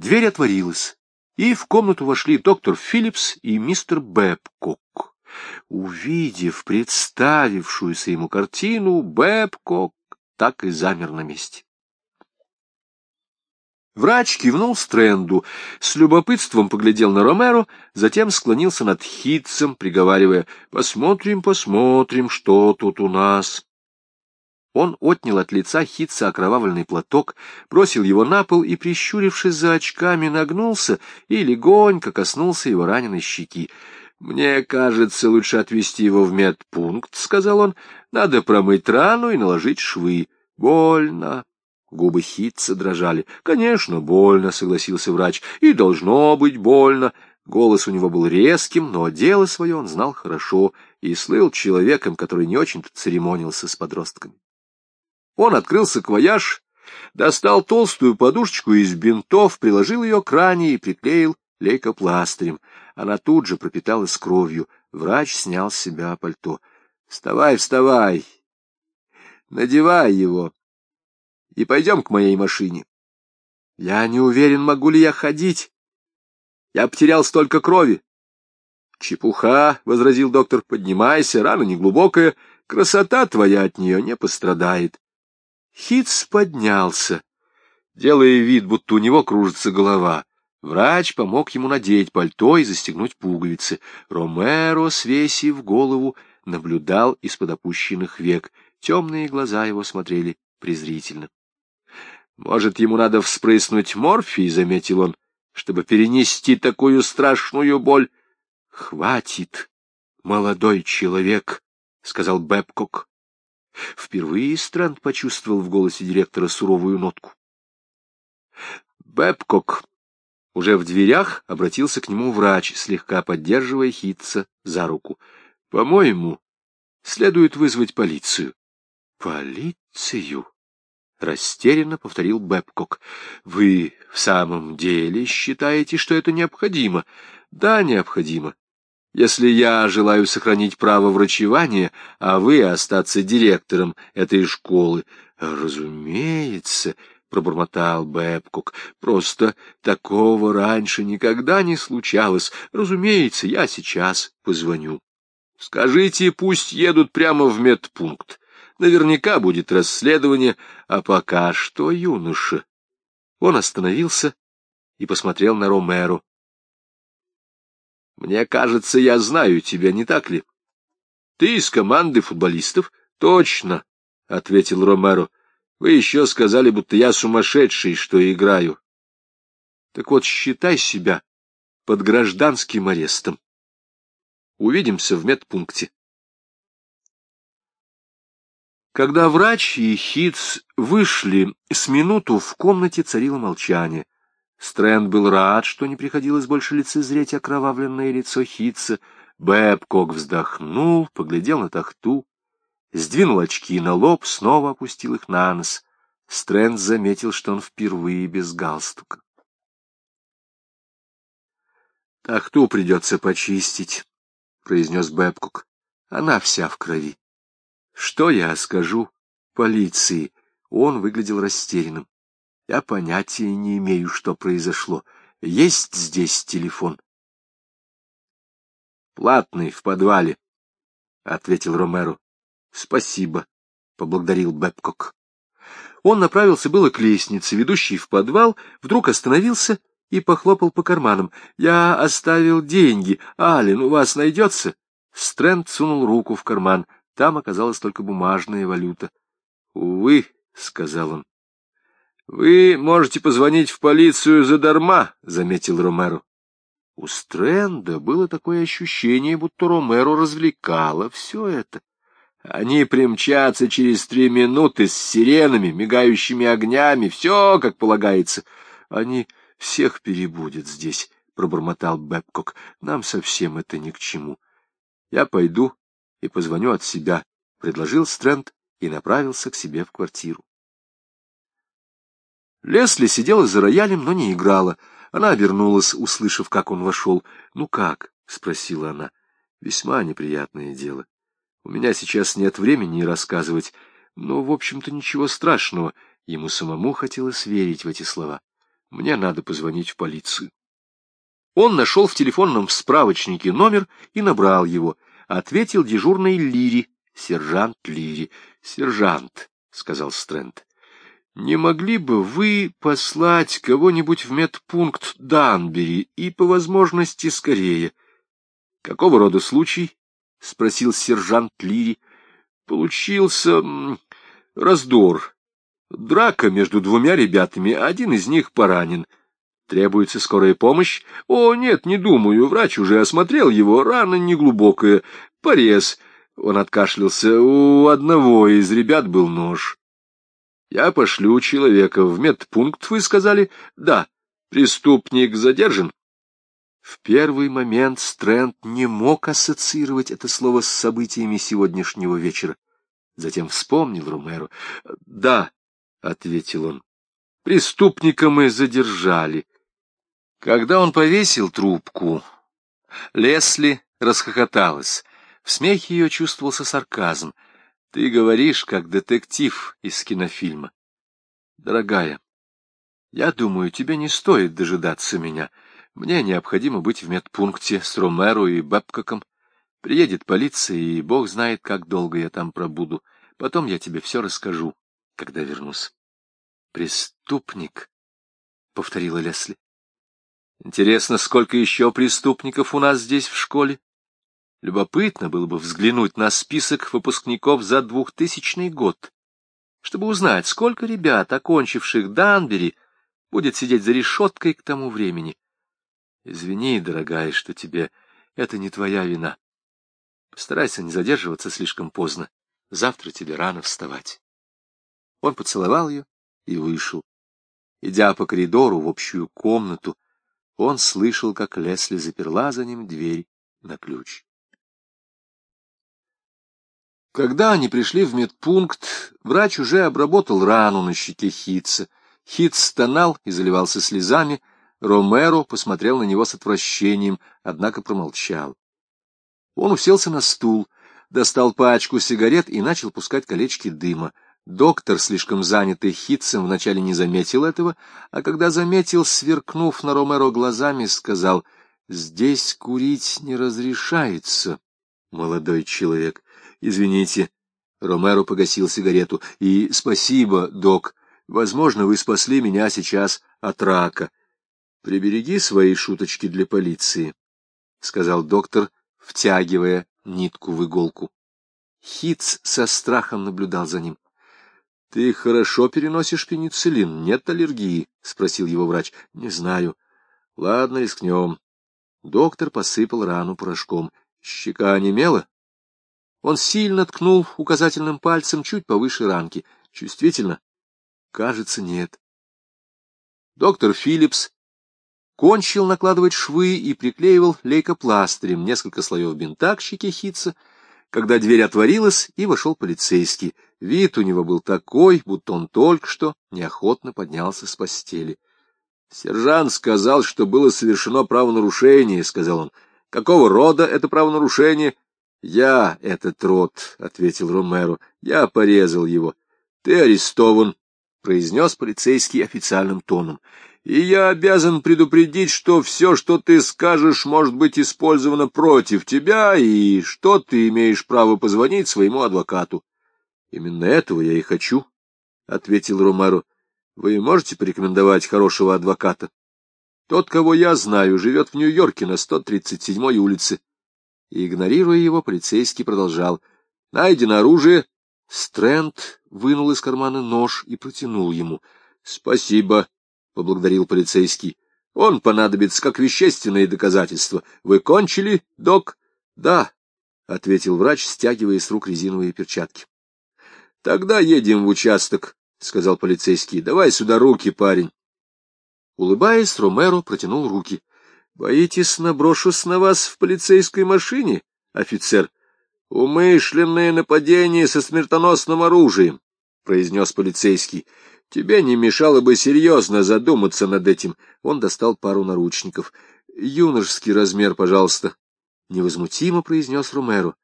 Дверь отворилась, и в комнату вошли доктор Филлипс и мистер Бэбкок. Увидев представившуюся ему картину, Бэбкок так и замер на месте. Врач кивнул Стрэнду, с любопытством поглядел на Ромеро, затем склонился над Хитцем, приговаривая «Посмотрим, посмотрим, что тут у нас». Он отнял от лица Хитца окровавленный платок, бросил его на пол и, прищурившись за очками, нагнулся и легонько коснулся его раненой щеки. «Мне кажется, лучше отвезти его в медпункт», — сказал он. «Надо промыть рану и наложить швы. Больно». Губы Хитца дрожали. «Конечно, больно», — согласился врач. «И должно быть больно». Голос у него был резким, но дело свое он знал хорошо и слыл человеком, который не очень-то церемонился с подростками. Он открыл саквояж, достал толстую подушечку из бинтов, приложил ее к ране и приклеил лейкопластырем. Она тут же пропиталась кровью. Врач снял с себя пальто. — Вставай, вставай! Надевай его и пойдем к моей машине. — Я не уверен, могу ли я ходить. Я потерял столько крови. — Чепуха, — возразил доктор, — поднимайся, рана неглубокая, красота твоя от нее не пострадает. Хитс поднялся, делая вид, будто у него кружится голова. Врач помог ему надеть пальто и застегнуть пуговицы. Ромеро, свесив голову, наблюдал из-под опущенных век. Темные глаза его смотрели презрительно. «Может, ему надо вспрыснуть морфий?» — заметил он, — «чтобы перенести такую страшную боль». «Хватит, молодой человек», — сказал Бэбкок. Впервые Стрэнд почувствовал в голосе директора суровую нотку. Бэбкок уже в дверях обратился к нему врач, слегка поддерживая Хитца за руку. — По-моему, следует вызвать полицию. — Полицию? — растерянно повторил Бэбкок. — Вы в самом деле считаете, что это необходимо? — Да, необходимо. Если я желаю сохранить право врачевания, а вы остаться директором этой школы, разумеется, — пробормотал Бэбкук, — просто такого раньше никогда не случалось. Разумеется, я сейчас позвоню. Скажите, пусть едут прямо в медпункт. Наверняка будет расследование, а пока что, юноша. Он остановился и посмотрел на Ромеро. Мне кажется, я знаю тебя, не так ли? Ты из команды футболистов? Точно, — ответил Ромеро. Вы еще сказали, будто я сумасшедший, что играю. Так вот, считай себя под гражданским арестом. Увидимся в медпункте. Когда врач и Хитц вышли, с минуту в комнате царило молчание. Стрэнд был рад, что не приходилось больше лицезреть окровавленное лицо Хитца. Бэбкок вздохнул, поглядел на тахту, сдвинул очки на лоб, снова опустил их на нос. Стрэнд заметил, что он впервые без галстука. — Тахту придется почистить, — произнес Бэбкок. — Она вся в крови. — Что я скажу полиции? Он выглядел растерянным. Я понятия не имею, что произошло. Есть здесь телефон? Платный, в подвале, — ответил Ромеро. Спасибо, — поблагодарил Бэбкок. Он направился было к лестнице, ведущей в подвал, вдруг остановился и похлопал по карманам. «Я оставил деньги. Ален, у вас найдется?» Стрэнд сунул руку в карман. Там оказалась только бумажная валюта. «Увы», — сказал он, «Вы можете позвонить в полицию задарма», — заметил Ромеро. У Стрэнда было такое ощущение, будто Ромеро развлекало все это. Они примчатся через три минуты с сиренами, мигающими огнями, все как полагается. Они всех перебудят здесь, — пробормотал Бэбкок. Нам совсем это ни к чему. Я пойду и позвоню от себя, — предложил Стрэнд и направился к себе в квартиру. Лесли сидела за роялем, но не играла. Она обернулась, услышав, как он вошел. «Ну как?» — спросила она. «Весьма неприятное дело. У меня сейчас нет времени рассказывать, но, в общем-то, ничего страшного». Ему самому хотелось верить в эти слова. Мне надо позвонить в полицию. Он нашел в телефонном справочнике номер и набрал его. Ответил дежурный Лири, сержант Лири. «Сержант», — сказал Стрэнд, — «не могли бы вы послать кого-нибудь в медпункт Данбери и, по возможности, скорее?» «Какого рода случай?» — спросил сержант Лири. «Получился раздор. Драка между двумя ребятами, один из них поранен». Требуется скорая помощь? О, нет, не думаю. Врач уже осмотрел его. Рана неглубокая. Порез. Он откашлялся. У одного из ребят был нож. Я пошлю человека в медпункт, вы сказали? Да. Преступник задержан? В первый момент Стрэнд не мог ассоциировать это слово с событиями сегодняшнего вечера. Затем вспомнил Ромеро. «Да», — ответил он, — «преступника мы задержали. Когда он повесил трубку, Лесли расхохоталась. В смехе ее чувствовался сарказм. «Ты говоришь, как детектив из кинофильма». «Дорогая, я думаю, тебе не стоит дожидаться меня. Мне необходимо быть в медпункте с Ромеро и Бэбкоком. Приедет полиция, и бог знает, как долго я там пробуду. Потом я тебе все расскажу, когда вернусь». «Преступник», — повторила Лесли. Интересно, сколько еще преступников у нас здесь в школе? Любопытно было бы взглянуть на список выпускников за двухтысячный год, чтобы узнать, сколько ребят, окончивших Данбери, будет сидеть за решеткой к тому времени. Извини, дорогая, что тебе это не твоя вина. Постарайся не задерживаться слишком поздно. Завтра тебе рано вставать. Он поцеловал ее и вышел. Идя по коридору в общую комнату, он слышал, как Лесли заперла за ним дверь на ключ. Когда они пришли в медпункт, врач уже обработал рану на щеке Хитца. Хитц стонал и заливался слезами. Ромеро посмотрел на него с отвращением, однако промолчал. Он уселся на стул, достал пачку сигарет и начал пускать колечки дыма. Доктор, слишком занятый хитцем, вначале не заметил этого, а когда заметил, сверкнув на Ромеро глазами, сказал, «Здесь курить не разрешается, молодой человек. Извините». Ромеро погасил сигарету. «И спасибо, док. Возможно, вы спасли меня сейчас от рака. Прибереги свои шуточки для полиции», — сказал доктор, втягивая нитку в иголку. Хитц со страхом наблюдал за ним. — Ты хорошо переносишь пенициллин, нет аллергии? — спросил его врач. — Не знаю. — Ладно, рискнем. Доктор посыпал рану порошком. Щека онемела? Он сильно ткнул указательным пальцем чуть повыше ранки. Чувствительно? Кажется, нет. Доктор Филлипс кончил накладывать швы и приклеивал лейкопластырем несколько слоев бинта к щеке Хитца, когда дверь отворилась, и вошел полицейский — Вид у него был такой, будто он только что неохотно поднялся с постели. Сержант сказал, что было совершено правонарушение, — сказал он. — Какого рода это правонарушение? — Я этот род, — ответил Ромеро. — Я порезал его. — Ты арестован, — произнес полицейский официальным тоном. — И я обязан предупредить, что все, что ты скажешь, может быть использовано против тебя, и что ты имеешь право позвонить своему адвокату. — Именно этого я и хочу, — ответил Ромеро. — Вы можете порекомендовать хорошего адвоката? Тот, кого я знаю, живет в Нью-Йорке на 137-й улице. И, игнорируя его, полицейский продолжал. — Найдено оружие. Стрэнд вынул из кармана нож и протянул ему. — Спасибо, — поблагодарил полицейский. — Он понадобится как вещественные доказательства. Вы кончили, док? — Да, — ответил врач, стягивая с рук резиновые перчатки. — Тогда едем в участок, — сказал полицейский. — Давай сюда руки, парень. Улыбаясь, Ромеро протянул руки. — Боитесь, наброшусь на вас в полицейской машине, офицер? — Умышленное нападение со смертоносным оружием, — произнес полицейский. — Тебе не мешало бы серьезно задуматься над этим. Он достал пару наручников. — Юношеский размер, пожалуйста, — невозмутимо произнес Ромеро.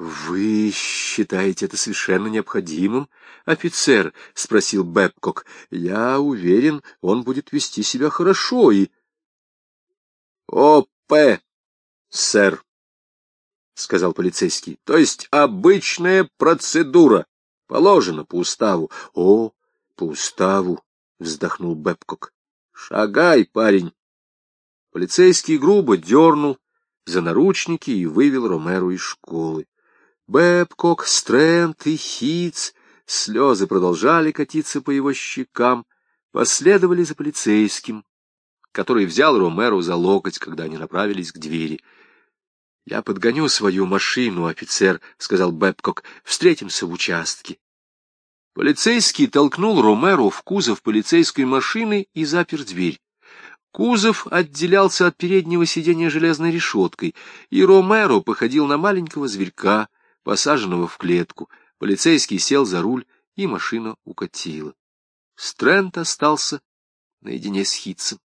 «Вы считаете это совершенно необходимым, офицер?» — спросил Бэбкок. «Я уверен, он будет вести себя хорошо и...» «О.П., сэр», — сказал полицейский, — «то есть обычная процедура, положена по уставу». «О, по уставу», — вздохнул Бэбкок. «Шагай, парень». Полицейский грубо дернул за наручники и вывел Ромеру из школы. Бэбкок, Стрэнд и Хитц, слезы продолжали катиться по его щекам, последовали за полицейским, который взял Ромеру за локоть, когда они направились к двери. — Я подгоню свою машину, офицер, — сказал Бэбкок, — встретимся в участке. Полицейский толкнул Ромеру в кузов полицейской машины и запер дверь. Кузов отделялся от переднего сиденья железной решеткой, и Ромеро походил на маленького зверька — посаженного в клетку. Полицейский сел за руль, и машина укатила. Стрэнд остался наедине с Хитцем. —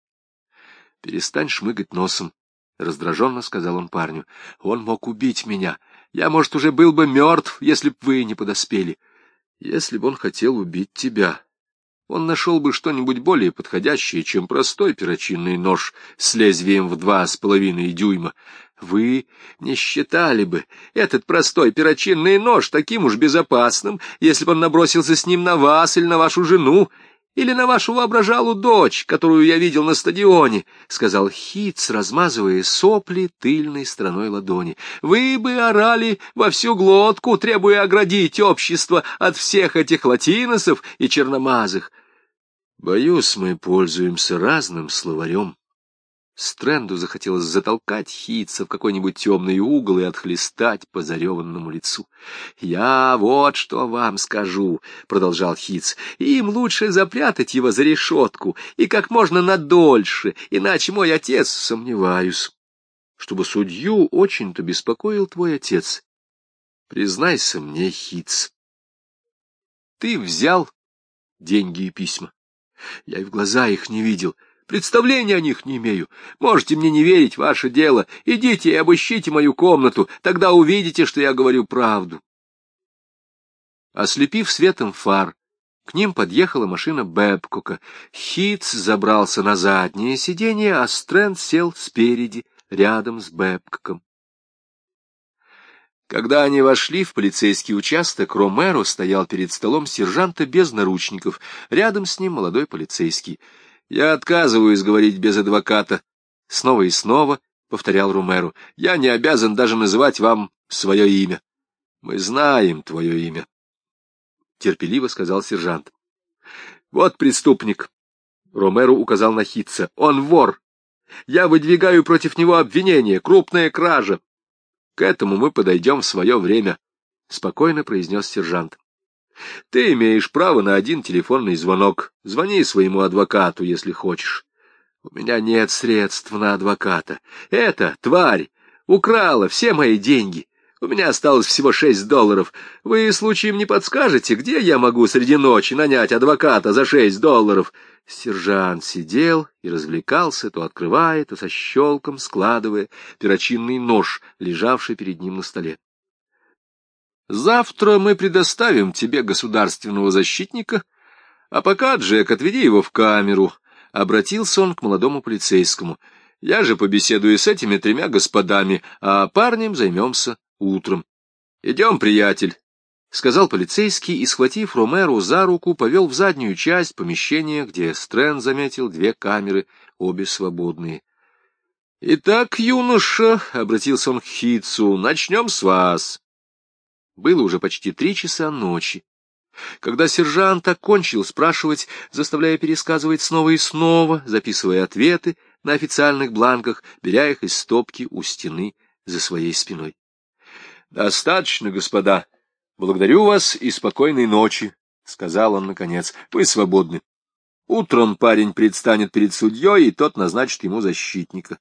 Перестань шмыгать носом, — раздраженно сказал он парню. — Он мог убить меня. Я, может, уже был бы мертв, если б вы не подоспели. Если бы он хотел убить тебя, он нашел бы что-нибудь более подходящее, чем простой перочинный нож с лезвием в два с половиной дюйма. Вы не считали бы этот простой перочинный нож таким уж безопасным, если бы он набросился с ним на вас или на вашу жену, или на вашу воображалу дочь, которую я видел на стадионе, — сказал Хитц, размазывая сопли тыльной стороной ладони. — Вы бы орали во всю глотку, требуя оградить общество от всех этих латиносов и черномазых. Боюсь, мы пользуемся разным словарем, Стрэнду захотелось затолкать Хитца в какой-нибудь темный угол и отхлестать по зареванному лицу. — Я вот что вам скажу, — продолжал Хитц, — им лучше запрятать его за решетку и как можно надольше, иначе мой отец, сомневаюсь, чтобы судью очень-то беспокоил твой отец. Признайся мне, Хитц, ты взял деньги и письма. Я и в глаза их не видел, — Представления о них не имею. Можете мне не верить, ваше дело. Идите и обыщите мою комнату, тогда увидите, что я говорю правду. Ослепив светом фар, к ним подъехала машина Бэбкока. Хитц забрался на заднее сиденье, а Стрэнд сел спереди, рядом с Бэбкоком. Когда они вошли в полицейский участок, Ромеро стоял перед столом сержанта без наручников. Рядом с ним молодой полицейский — я отказываюсь говорить без адвоката. Снова и снова повторял Румеру. Я не обязан даже называть вам свое имя. Мы знаем твое имя. Терпеливо сказал сержант. Вот преступник. Ромеро указал на Хитца. Он вор. Я выдвигаю против него обвинение. Крупная кража. К этому мы подойдем в свое время, — спокойно произнес сержант. Ты имеешь право на один телефонный звонок. Звони своему адвокату, если хочешь. У меня нет средств на адвоката. Эта тварь украла все мои деньги. У меня осталось всего шесть долларов. Вы случаем не подскажете, где я могу среди ночи нанять адвоката за шесть долларов? Сержант сидел и развлекался, то открывая, то со щелком складывая перочинный нож, лежавший перед ним на столе. Завтра мы предоставим тебе государственного защитника, а пока, Джек, отведи его в камеру. Обратился он к молодому полицейскому. Я же побеседую с этими тремя господами, а парнем займемся утром. Идем, приятель, — сказал полицейский и, схватив Ромеру за руку, повел в заднюю часть помещения, где Стрэн заметил две камеры, обе свободные. — Итак, юноша, — обратился он к Хитцу, — начнем с вас. Было уже почти три часа ночи. Когда сержант окончил спрашивать, заставляя пересказывать снова и снова, записывая ответы на официальных бланках, беря их из стопки у стены за своей спиной. — Достаточно, господа. Благодарю вас и спокойной ночи, — сказал он наконец. — Вы свободны. Утром парень предстанет перед судьей, и тот назначит ему защитника.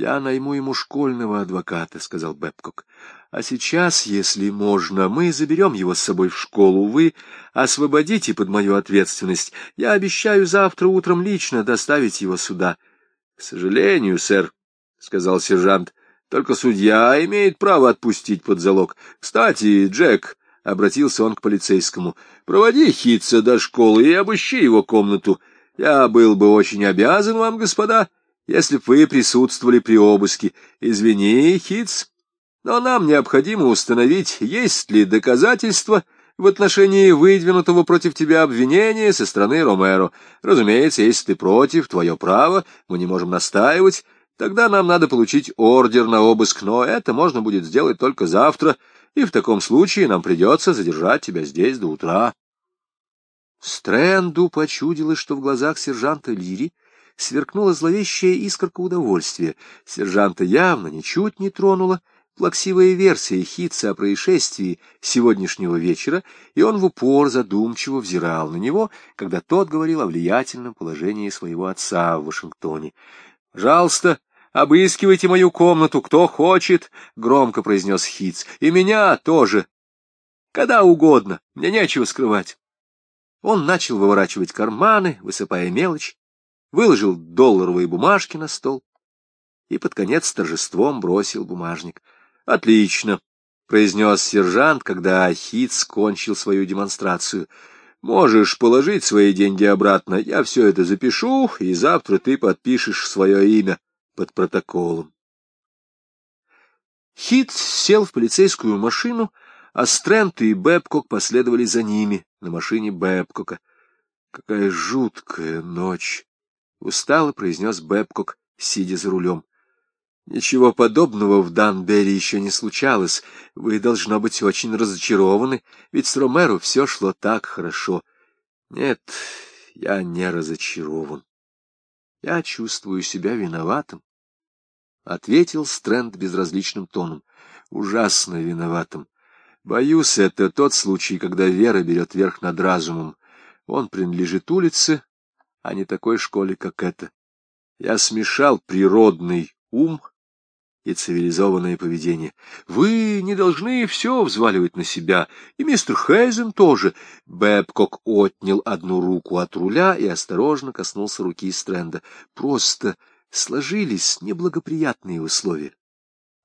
Я найму ему школьного адвоката, — сказал Бэбкок. А сейчас, если можно, мы заберем его с собой в школу. Вы освободите под мою ответственность. Я обещаю завтра утром лично доставить его сюда. — К сожалению, сэр, — сказал сержант, — Только судья имеет право отпустить под залог. Кстати, Джек, — обратился он к полицейскому, — проводи Хитца до школы и обыщи его комнату. Я был бы очень обязан вам, господа, если б вы присутствовали при обыске. Извини, Хитц, но нам необходимо установить, есть ли доказательства в отношении выдвинутого против тебя обвинения со стороны Ромеро. Разумеется, если ты против, твое право, мы не можем настаивать, Тогда нам надо получить ордер на обыск, но это можно будет сделать только завтра, и в таком случае нам придется задержать тебя здесь до утра. Стрэнду почудилось, что в глазах сержанта Лири сверкнула зловещая искорка удовольствия. Сержанта явно ничуть не тронула плаксивая версия Хитца о происшествии сегодняшнего вечера, и он в упор задумчиво взирал на него, когда тот говорил о влиятельном положении своего отца в Вашингтоне. — Пожалуйста, Обыскивайте мою комнату, кто хочет, — громко произнес Хитц. — И меня тоже. Когда угодно, мне нечего скрывать. Он начал выворачивать карманы, высыпая мелочь, выложил долларовые бумажки на стол и под конец торжеством бросил бумажник. — Отлично, — произнес сержант, когда Хитц кончил свою демонстрацию. — Можешь положить свои деньги обратно, я все это запишу, и завтра ты подпишешь свое имя под протоколом. Хит сел в полицейскую машину, а Стрэнт и Бэбкок последовали за ними на машине Бэбкока. «Какая жуткая ночь!» — устало произнес Бэбкок, сидя за рулем. «Ничего подобного в Данберри еще не случалось. Вы, должно быть, очень разочарованы, ведь с Ромеро все шло так хорошо. Нет, я не разочарован. Я чувствую себя виноватым. — ответил Стрэнд безразличным тоном. — Ужасно виноватым. Боюсь, это тот случай, когда вера берет верх над разумом. Он принадлежит улице, а не такой школе, как эта. Я смешал природный ум и цивилизованное поведение. Вы не должны все взваливать на себя, и мистер Хейзен тоже. Бэбкок отнял одну руку от руля и осторожно коснулся руки Стрэнда. Просто сложились неблагоприятные условия.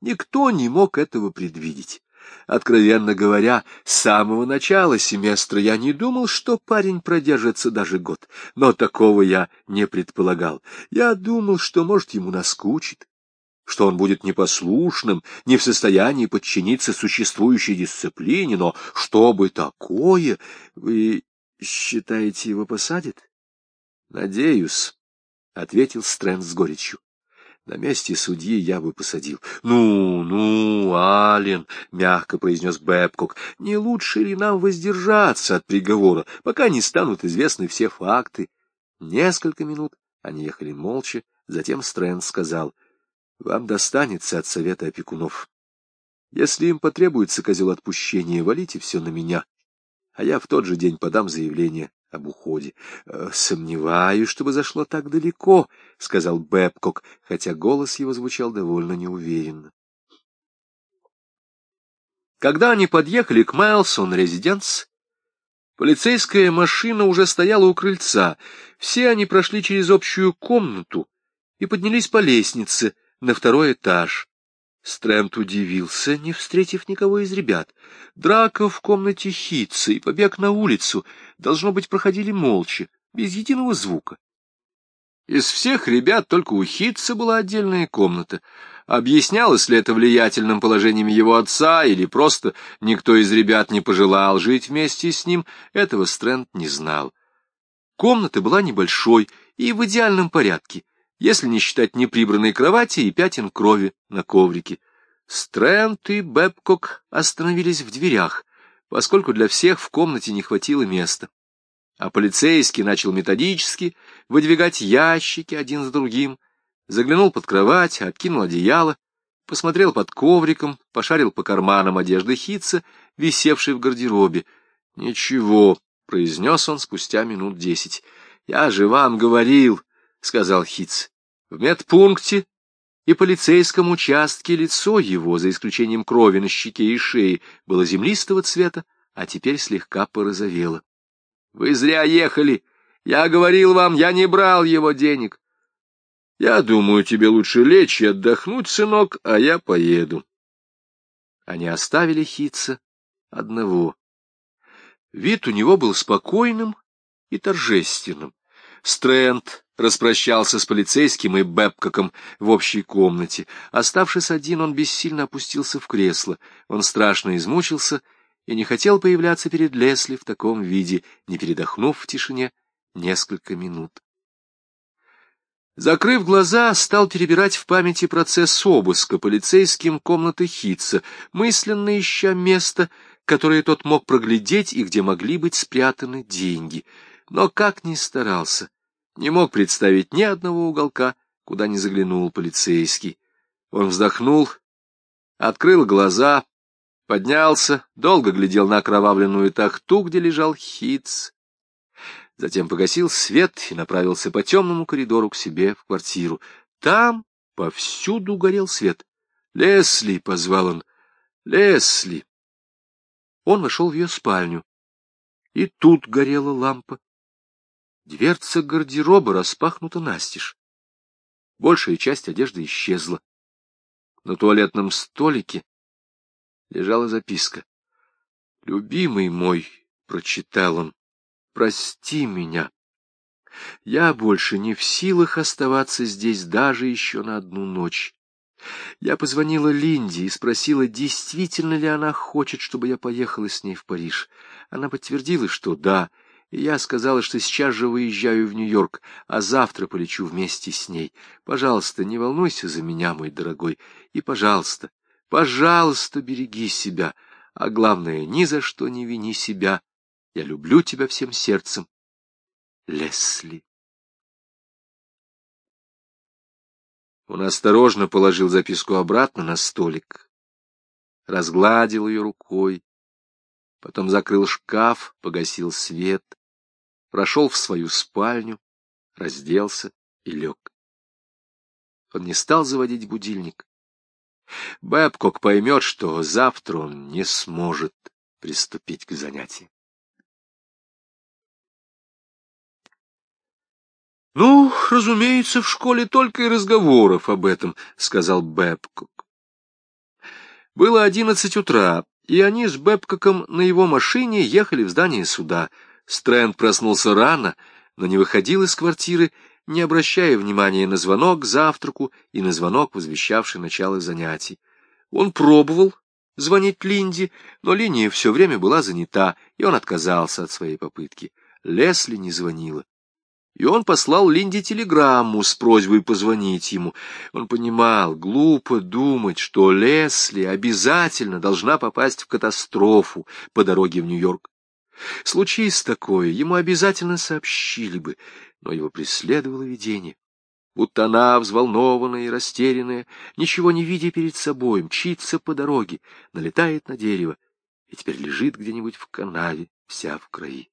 Никто не мог этого предвидеть. Откровенно говоря, с самого начала семестра я не думал, что парень продержится даже год, но такого я не предполагал. Я думал, что, может, ему наскучит, что он будет непослушным, не в состоянии подчиниться существующей дисциплине, но что бы такое? Вы считаете, его посадят? Надеюсь. — ответил Стрэнд с горечью. — На месте судьи я бы посадил. — Ну, ну, Ален, — мягко произнес Бэбкок, — не лучше ли нам воздержаться от приговора, пока не станут известны все факты? Несколько минут они ехали молча, затем Стрэнд сказал, — Вам достанется от совета опекунов. Если им потребуется козел отпущения, валите все на меня, а я в тот же день подам заявление об уходе. «Э, — Сомневаюсь, чтобы зашло так далеко, — сказал Бэбкок, хотя голос его звучал довольно неуверенно. Когда они подъехали к Майлсон Резиденс, полицейская машина уже стояла у крыльца. Все они прошли через общую комнату и поднялись по лестнице на второй этаж. Стрэнд удивился, не встретив никого из ребят. Драка в комнате Хитца и побег на улицу, должно быть, проходили молча, без единого звука. Из всех ребят только у Хитца была отдельная комната. Объяснялось ли это влиятельным положением его отца, или просто никто из ребят не пожелал жить вместе с ним, этого Стрэнд не знал. Комната была небольшой и в идеальном порядке — если не считать неприбранной кровати и пятен крови на коврике. Стрэнд и Бэбкок остановились в дверях, поскольку для всех в комнате не хватило места. А полицейский начал методически выдвигать ящики один за другим, заглянул под кровать, откинул одеяло, посмотрел под ковриком, пошарил по карманам одежды Хитца, висевшей в гардеробе. «Ничего», — произнес он спустя минут десять. «Я же вам говорил», — сказал Хитц. В медпункте и полицейском участке лицо его, за исключением крови на щеке и шее, было землистого цвета, а теперь слегка порозовело. — Вы зря ехали. Я говорил вам, я не брал его денег. Я думаю, тебе лучше лечь и отдохнуть, сынок, а я поеду. Они оставили Хитца одного. Вид у него был спокойным и торжественным. Стрэнд распрощался с полицейским и Бэбкоком в общей комнате. Оставшись один, он бессильно опустился в кресло. Он страшно измучился и не хотел появляться перед Лесли в таком виде, не передохнув в тишине несколько минут. Закрыв глаза, стал перебирать в памяти процесс обыска полицейским комнаты Хитца, мысленно ища место, которое тот мог проглядеть и где могли быть спрятаны деньги. Но как ни старался, не мог представить ни одного уголка, куда не заглянул полицейский. Он вздохнул, открыл глаза, поднялся, долго глядел на окровавленную тахту, где лежал Хитц, затем погасил свет и направился по темному коридору к себе в квартиру. Там повсюду горел свет. «Лесли!» — позвал он. «Лесли!» Он вошел в ее спальню. И тут горела лампа. Дверца гардероба распахнута настежь. Большая часть одежды исчезла. На туалетном столике лежала записка. «Любимый мой», — прочитал он, прости меня. Я больше не в силах оставаться здесь даже еще на одну ночь. Я позвонила Линде и спросила, действительно ли она хочет, чтобы я поехала с ней в Париж. Она подтвердила, что да, и я сказала, что сейчас же выезжаю в Нью-Йорк, а завтра полечу вместе с ней. Пожалуйста, не волнуйся за меня, мой дорогой, и, пожалуйста, пожалуйста, береги себя, а главное, ни за что не вини себя я люблю тебя всем сердцем, Лесли. Он осторожно положил записку обратно на столик, разгладил ее рукой, потом закрыл шкаф, погасил свет, прошел в свою спальню, разделся и лег. Он не стал заводить будильник. Бэбкок поймет, что завтра он не сможет приступить к занятиям. — Ну, разумеется, в школе только и разговоров об этом, — сказал Бэбкок. Было одиннадцать утра, и они с Бэбкоком на его машине ехали в здание суда. Стрэнд проснулся рано, но не выходил из квартиры, не обращая внимания на звонок к завтраку и на звонок, возвещавший начало занятий. Он пробовал звонить Линде, но линия все время была занята, и он отказался от своей попытки. Лесли не звонила и он послал Линде телеграмму с просьбой позвонить ему. Он понимал, глупо думать, что Лесли обязательно должна попасть в катастрофу по дороге в Нью-Йорк. Случись такое, ему обязательно сообщили бы, но его преследовало видение. Будто она, взволнованная и растерянная, ничего не видя перед собой, мчится по дороге, налетает на дерево и теперь лежит где-нибудь в канаве, вся в крови.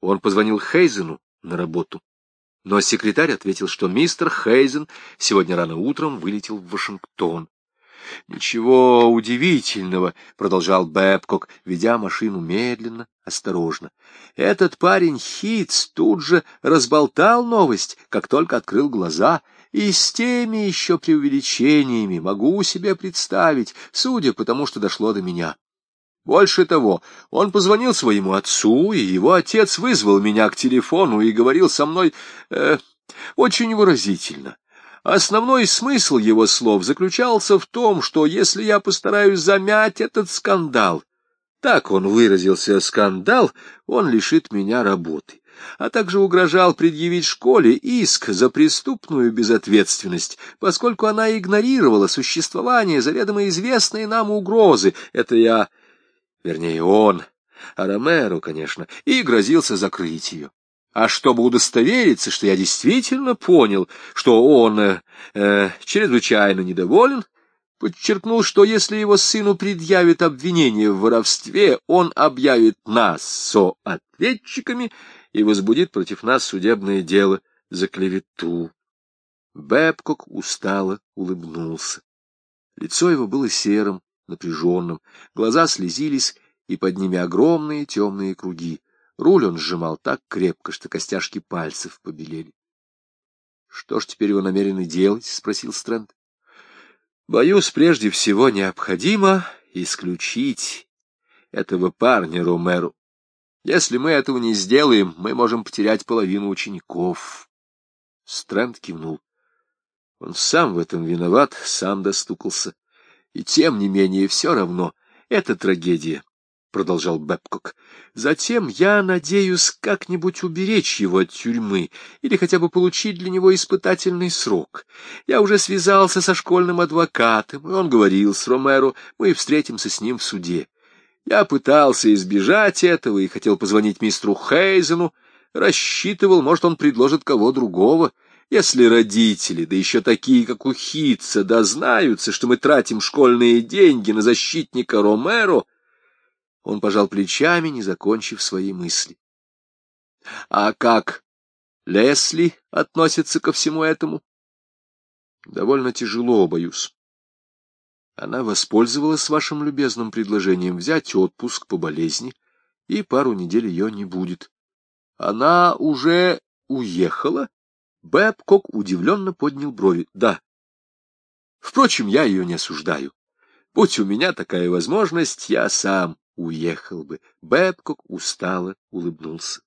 Он позвонил Хейзену на работу, но секретарь ответил, что мистер Хейзен сегодня рано утром вылетел в Вашингтон. «Ничего удивительного», — продолжал Бэбкок, ведя машину медленно, осторожно. «Этот парень Хитц тут же разболтал новость, как только открыл глаза, и с теми еще преувеличениями могу себе представить, судя по тому, что дошло до меня. Больше того, он позвонил своему отцу, и его отец вызвал меня к телефону и говорил со мной э, очень выразительно. Основной смысл его слов заключался в том, что если я постараюсь замять этот скандал, так он выразился, скандал, он лишит меня работы, а также угрожал предъявить школе иск за преступную безответственность, поскольку она игнорировала существование заведомо известной нам угрозы. Это я вернее он, а Ромеро, конечно, и грозился закрыть ее. А чтобы удостовериться, что я действительно понял, что он э, э, чрезвычайно недоволен, подчеркнул, что если его сыну предъявят обвинение в воровстве, он объявит нас соответчиками и возбудит против нас судебное дело за клевету. Бэбкок устало улыбнулся. Лицо его было серым, напряженным, глаза слезились, и под ними огромные темные круги. Руль он сжимал так крепко, что костяшки пальцев побелели. Что ж теперь вы намерены делать? — спросил Стрэнд. — Боюсь, прежде всего необходимо исключить этого парня Ромеру. Если мы этого не сделаем, мы можем потерять половину учеников. Стрэнд кивнул. Он сам в этом виноват, сам достукался. И тем не менее, все равно, это трагедия, — продолжал Бэбкок. Затем я надеюсь как-нибудь уберечь его от тюрьмы или хотя бы получить для него испытательный срок. Я уже связался со школьным адвокатом, и он говорил с Ромеро, мы встретимся с ним в суде. Я пытался избежать этого и хотел позвонить мистеру Хейзену, рассчитывал, может, он предложит кого другого. Если родители, да еще такие, как у Хитца, дознаются, что мы тратим школьные деньги на защитника Ромеро, он пожал плечами, не закончив свои мысли. А как Лесли относится ко всему этому? Довольно тяжело, боюсь. Она воспользовалась вашим любезным предложением взять отпуск по болезни, и пару недель ее не будет. Она уже уехала? Бэбкок удивленно поднял брови. Да. Впрочем, я ее не осуждаю. Будь у меня такая возможность, я сам уехал бы. Бэбкок устало улыбнулся.